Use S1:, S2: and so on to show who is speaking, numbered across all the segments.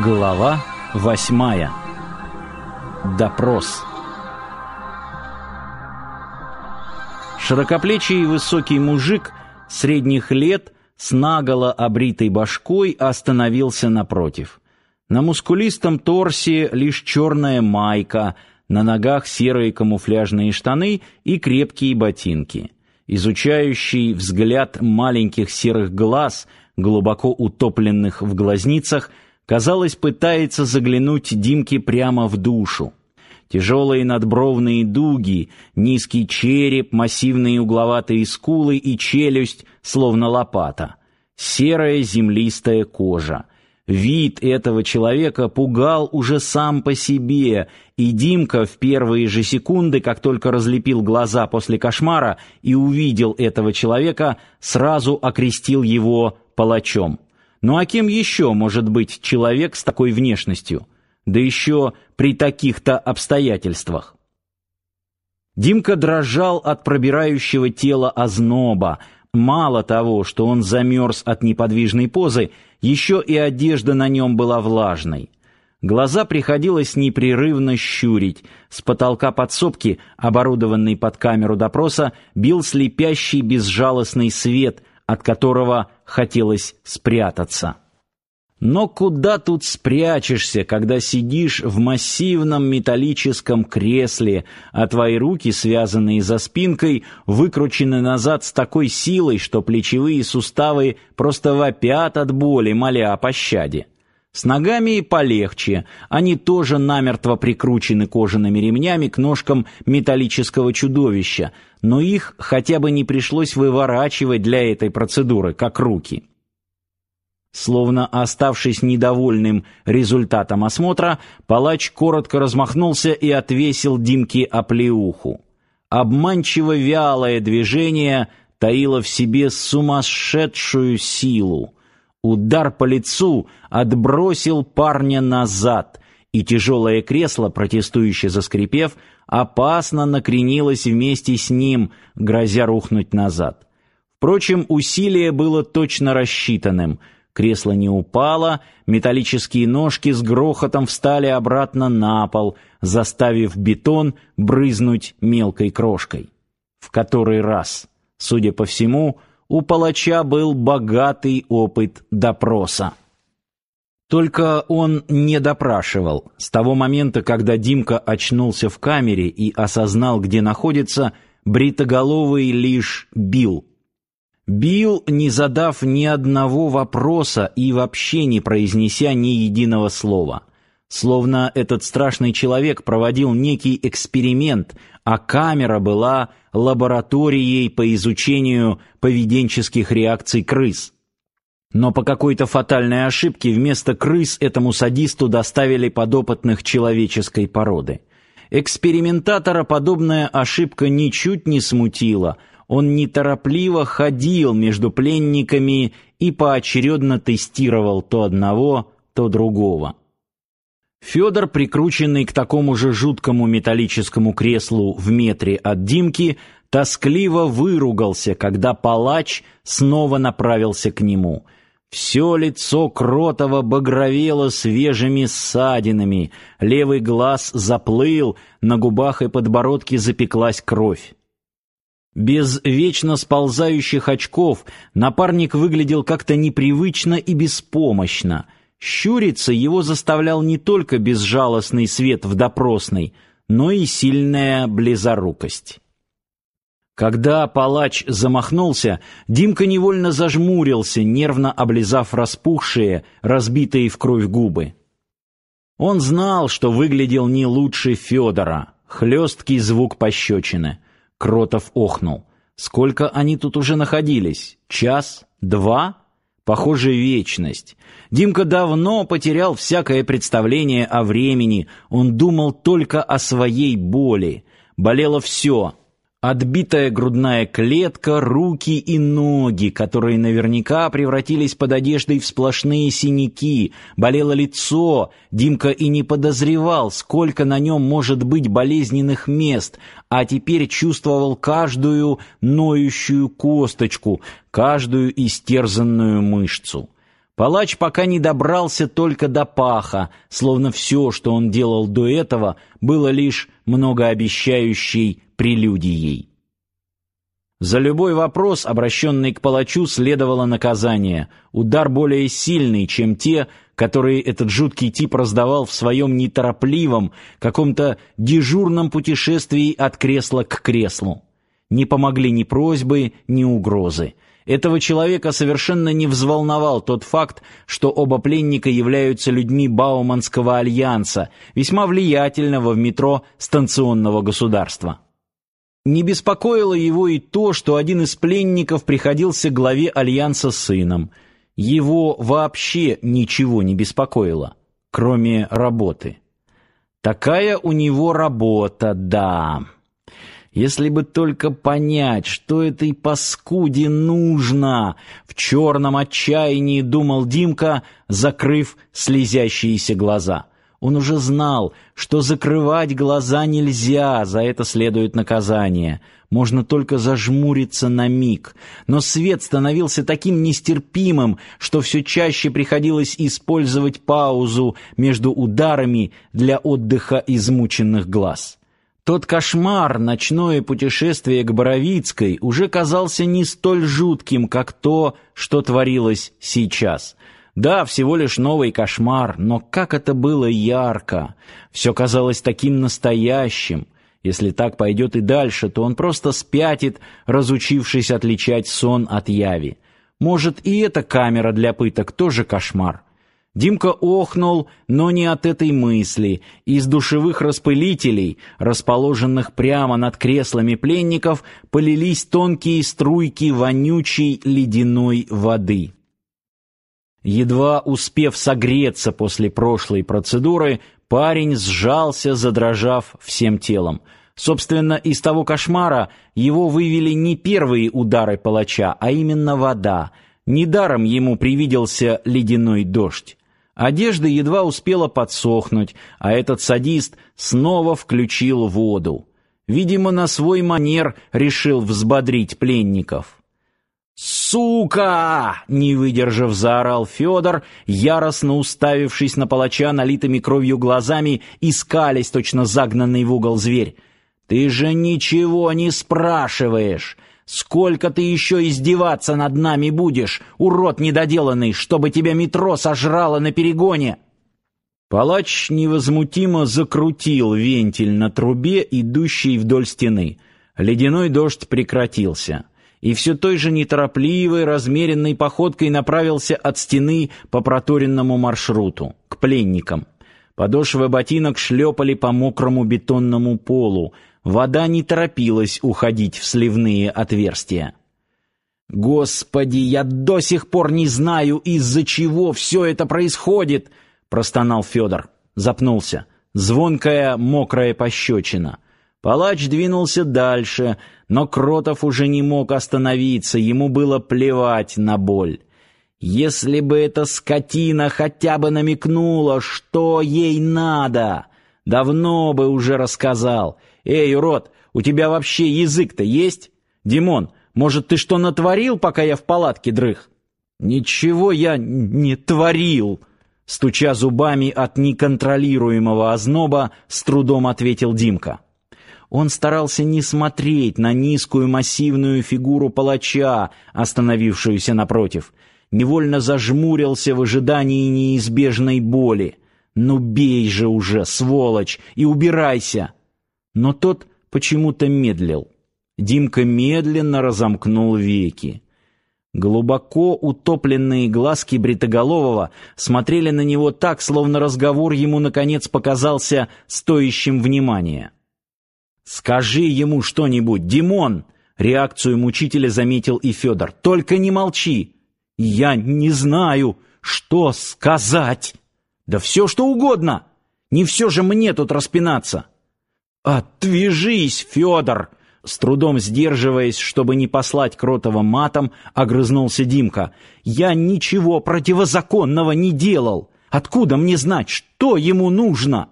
S1: Глава восьмая. Допрос. Широкоплечий высокий мужик средних лет с наголо обритой башкой остановился напротив. На мускулистом торсе лишь черная майка, на ногах серые камуфляжные штаны и крепкие ботинки. Изучающий взгляд маленьких серых глаз, глубоко утопленных в глазницах, казалось, пытается заглянуть Димке прямо в душу. Тяжелые надбровные дуги, низкий череп, массивные угловатые скулы и челюсть, словно лопата. Серая землистая кожа. Вид этого человека пугал уже сам по себе, и Димка в первые же секунды, как только разлепил глаза после кошмара и увидел этого человека, сразу окрестил его палачом. Ну а кем еще может быть человек с такой внешностью? Да еще при таких-то обстоятельствах. Димка дрожал от пробирающего тела озноба. Мало того, что он замерз от неподвижной позы, еще и одежда на нем была влажной. Глаза приходилось непрерывно щурить. С потолка подсобки, оборудованной под камеру допроса, бил слепящий безжалостный свет, от которого хотелось спрятаться. Но куда тут спрячешься, когда сидишь в массивном металлическом кресле, а твои руки, связанные за спинкой, выкручены назад с такой силой, что плечевые суставы просто вопят от боли, моля о пощаде. С ногами и полегче, они тоже намертво прикручены кожаными ремнями к ножкам металлического чудовища, но их хотя бы не пришлось выворачивать для этой процедуры, как руки. Словно оставшись недовольным результатом осмотра, палач коротко размахнулся и отвесил Димке оплеуху. Обманчиво вялое движение таило в себе сумасшедшую силу. Удар по лицу отбросил парня назад, и тяжелое кресло, протестующе заскрипев, опасно накренилось вместе с ним, грозя рухнуть назад. Впрочем, усилие было точно рассчитанным. Кресло не упало, металлические ножки с грохотом встали обратно на пол, заставив бетон брызнуть мелкой крошкой. В который раз, судя по всему, у палача был богатый опыт допроса. Только он не допрашивал. С того момента, когда Димка очнулся в камере и осознал, где находится, бритоголовый лишь бил. Бил, не задав ни одного вопроса и вообще не произнеся ни единого слова. Словно этот страшный человек проводил некий эксперимент, а камера была лабораторией по изучению поведенческих реакций крыс. Но по какой-то фатальной ошибке вместо крыс этому садисту доставили подопытных человеческой породы. Экспериментатора подобная ошибка ничуть не смутила. Он неторопливо ходил между пленниками и поочередно тестировал то одного, то другого. Федор, прикрученный к такому же жуткому металлическому креслу в метре от Димки, тоскливо выругался, когда палач снова направился к нему. Все лицо Кротова багровело свежими ссадинами, левый глаз заплыл, на губах и подбородке запеклась кровь. Без вечно сползающих очков напарник выглядел как-то непривычно и беспомощно — Щуриться его заставлял не только безжалостный свет в допросной, но и сильная близорукость. Когда палач замахнулся, Димка невольно зажмурился, нервно облизав распухшие, разбитые в кровь губы. Он знал, что выглядел не лучше Федора. Хлесткий звук пощечины. Кротов охнул. Сколько они тут уже находились? Час? Два? Похоже, вечность. Димка давно потерял всякое представление о времени. Он думал только о своей боли. Болело все Отбитая грудная клетка, руки и ноги, которые наверняка превратились под одеждой в сплошные синяки, болело лицо. Димка и не подозревал, сколько на нем может быть болезненных мест, а теперь чувствовал каждую ноющую косточку, каждую истерзанную мышцу. Палач пока не добрался только до паха, словно все, что он делал до этого, было лишь многообещающей прелюдией. За любой вопрос, обращенный к палачу, следовало наказание, удар более сильный, чем те, которые этот жуткий тип раздавал в своем неторопливом, каком-то дежурном путешествии от кресла к креслу. Не помогли ни просьбы, ни угрозы. Этого человека совершенно не взволновал тот факт, что оба пленника являются людьми Бауманского альянса, весьма влиятельного в метро станционного государства. Не беспокоило его и то, что один из пленников приходился главе альянса сыном. Его вообще ничего не беспокоило, кроме работы. Такая у него работа, да. Если бы только понять, что этой паскуде нужно, в черном отчаянии думал Димка, закрыв слезящиеся глаза. Он уже знал, что закрывать глаза нельзя, за это следует наказание. Можно только зажмуриться на миг. Но свет становился таким нестерпимым, что все чаще приходилось использовать паузу между ударами для отдыха измученных глаз. Тот кошмар, ночное путешествие к Боровицкой, уже казался не столь жутким, как то, что творилось сейчас. Да, всего лишь новый кошмар, но как это было ярко! Все казалось таким настоящим. Если так пойдет и дальше, то он просто спятит, разучившись отличать сон от яви. Может, и эта камера для пыток тоже кошмар. Димка охнул, но не от этой мысли. Из душевых распылителей, расположенных прямо над креслами пленников, полились тонкие струйки вонючей ледяной воды. Едва успев согреться после прошлой процедуры, парень сжался, задрожав всем телом. Собственно, из того кошмара его вывели не первые удары палача, а именно вода. Недаром ему привиделся ледяной дождь. Одежда едва успела подсохнуть, а этот садист снова включил воду. Видимо, на свой манер решил взбодрить пленников. «Сука!» — не выдержав, заорал Федор, яростно уставившись на палача налитыми кровью глазами и скалясь, точно загнанный в угол зверь. «Ты же ничего не спрашиваешь! Сколько ты еще издеваться над нами будешь, урод недоделанный, чтобы тебя метро сожрало на перегоне? Палач невозмутимо закрутил вентиль на трубе, идущей вдоль стены. Ледяной дождь прекратился, и все той же неторопливой, размеренной походкой направился от стены по проторенному маршруту к пленникам. Подошвы ботинок шлепали по мокрому бетонному полу, Вода не торопилась уходить в сливные отверстия. Господи, я до сих пор не знаю, из-за чего все это происходит, простонал Федор, запнулся. Звонкая, мокрая пощечина. Палач двинулся дальше, но Кротов уже не мог остановиться, ему было плевать на боль. Если бы эта скотина хотя бы намекнула, что ей надо, давно бы уже рассказал. «Эй, урод, у тебя вообще язык-то есть? Димон, может, ты что натворил, пока я в палатке дрых?» «Ничего я не творил!» Стуча зубами от неконтролируемого озноба, с трудом ответил Димка. Он старался не смотреть на низкую массивную фигуру палача, остановившуюся напротив. Невольно зажмурился в ожидании неизбежной боли. «Ну бей же уже, сволочь, и убирайся!» Но тот почему-то медлил. Димка медленно разомкнул веки. Глубоко утопленные глазки бритоголового смотрели на него так, словно разговор ему наконец показался стоящим внимания. Скажи ему что-нибудь, Димон, реакцию мучителя заметил и Федор. Только не молчи. Я не знаю, что сказать. Да все, что угодно. Не все же мне тут распинаться. Отвяжись, Федор! С трудом сдерживаясь, чтобы не послать Кротова матом, огрызнулся Димка. «Я ничего противозаконного не делал. Откуда мне знать, что ему нужно?»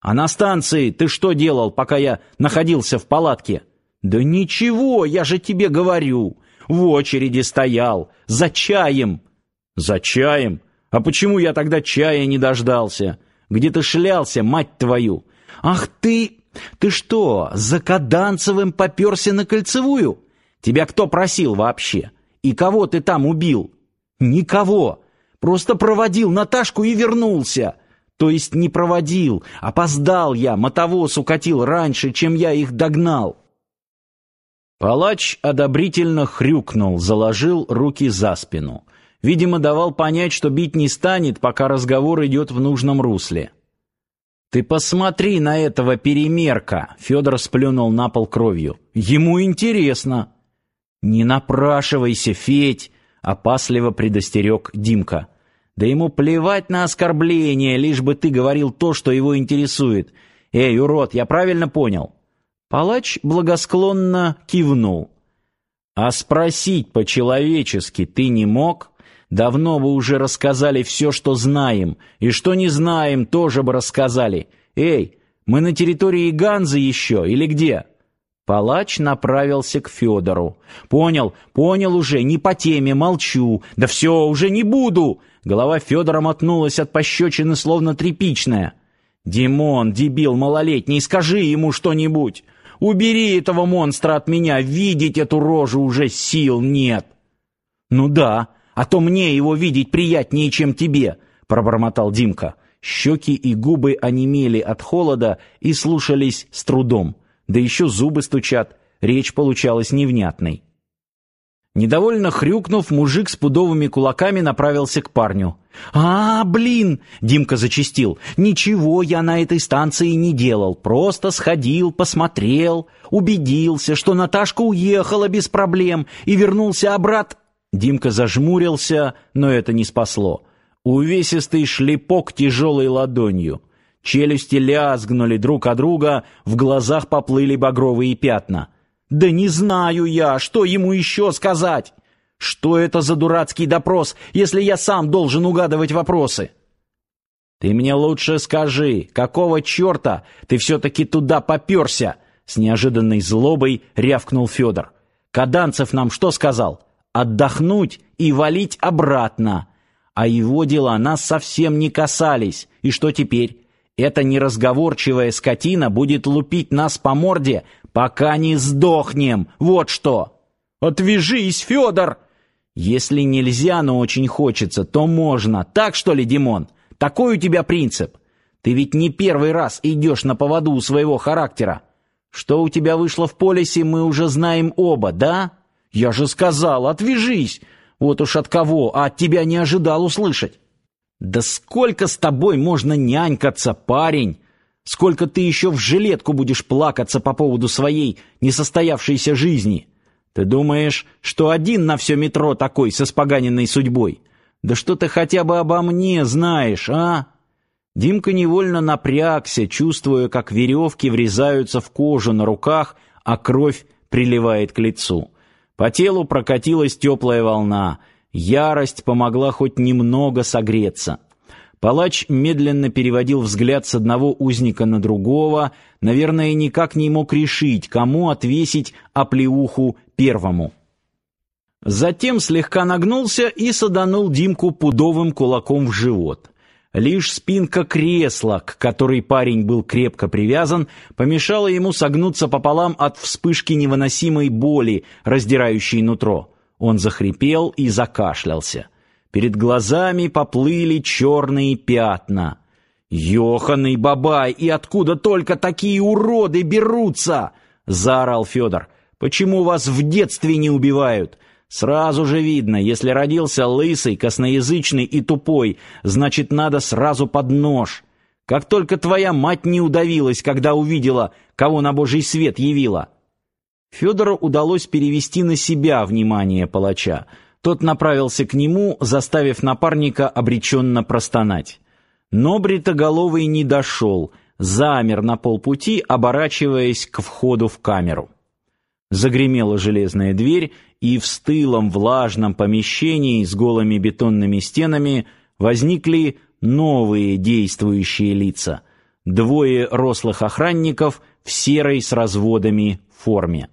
S1: «А на станции ты что делал, пока я находился в палатке?» «Да ничего, я же тебе говорю. В очереди стоял. За чаем». «За чаем? А почему я тогда чая не дождался? Где ты шлялся, мать твою?» «Ах ты...» Ты что, за Каданцевым попёрся на кольцевую? Тебя кто просил вообще? И кого ты там убил? Никого. Просто проводил Наташку и вернулся. То есть не проводил, опоздал я, мотовоз укатил раньше, чем я их догнал. Палач одобрительно хрюкнул, заложил руки за спину. Видимо, давал понять, что бить не станет, пока разговор идет в нужном русле. Ты посмотри на этого перемерка, Федор сплюнул на пол кровью. Ему интересно. Не напрашивайся, Федь, опасливо предостерег Димка. Да ему плевать на оскорбления, лишь бы ты говорил то, что его интересует. Эй, урод, я правильно понял? Палач благосклонно кивнул. А спросить по-человечески ты не мог? Давно бы уже рассказали все, что знаем, и что не знаем, тоже бы рассказали. Эй, мы на территории Ганзы еще или где?» Палач направился к Федору. «Понял, понял уже, не по теме, молчу. Да все, уже не буду!» Голова Федора мотнулась от пощечины, словно тряпичная. «Димон, дебил малолетний, скажи ему что-нибудь! Убери этого монстра от меня, видеть эту рожу уже сил нет!» «Ну да, а то мне его видеть приятнее, чем тебе, пробормотал Димка. Щеки и губы онемели от холода и слушались с трудом. Да еще зубы стучат, речь получалась невнятной. Недовольно хрюкнув, мужик с пудовыми кулаками направился к парню. «А, блин!» — Димка зачистил. «Ничего я на этой станции не делал. Просто сходил, посмотрел, убедился, что Наташка уехала без проблем и вернулся обратно. Димка зажмурился, но это не спасло. Увесистый шлепок тяжелой ладонью. Челюсти лязгнули друг о друга, в глазах поплыли багровые пятна. «Да не знаю я, что ему еще сказать! Что это за дурацкий допрос, если я сам должен угадывать вопросы?» «Ты мне лучше скажи, какого черта ты все-таки туда поперся?» С неожиданной злобой рявкнул Федор. «Каданцев нам что сказал?» Отдохнуть и валить обратно. А его дела нас совсем не касались. И что теперь? Эта неразговорчивая скотина будет лупить нас по морде, пока не сдохнем. Вот что. Отвяжись, Федор. Если нельзя, но очень хочется, то можно. Так что ли, Димон? Такой у тебя принцип. Ты ведь не первый раз идешь на поводу у своего характера. Что у тебя вышло в полисе, мы уже знаем оба, да? Я же сказал, отвяжись. Вот уж от кого, а от тебя не ожидал услышать. Да сколько с тобой можно нянькаться, парень? Сколько ты еще в жилетку будешь плакаться по поводу своей несостоявшейся жизни? Ты думаешь, что один на все метро такой со споганенной судьбой? Да что ты хотя бы обо мне знаешь, а? Димка невольно напрягся, чувствуя, как веревки врезаются в кожу на руках, а кровь приливает к лицу. По телу прокатилась теплая волна. Ярость помогла хоть немного согреться. Палач медленно переводил взгляд с одного узника на другого, наверное, никак не мог решить, кому отвесить оплеуху первому. Затем слегка нагнулся и саданул Димку пудовым кулаком в живот. Лишь спинка кресла, к которой парень был крепко привязан, помешала ему согнуться пополам от вспышки невыносимой боли, раздирающей нутро. Он захрипел и закашлялся. Перед глазами поплыли черные пятна. «Ёханый бабай, и откуда только такие уроды берутся?» — заорал Федор. «Почему вас в детстве не убивают? Сразу же видно, если родился лысый, косноязычный и тупой, значит, надо сразу под нож. Как только твоя мать не удавилась, когда увидела, кого на божий свет явила. Федору удалось перевести на себя внимание палача. Тот направился к нему, заставив напарника обреченно простонать. Но бритоголовый не дошел, замер на полпути, оборачиваясь к входу в камеру. Загремела железная дверь, и в стылом влажном помещении с голыми бетонными стенами возникли новые действующие лица. Двое рослых охранников в серой с разводами форме.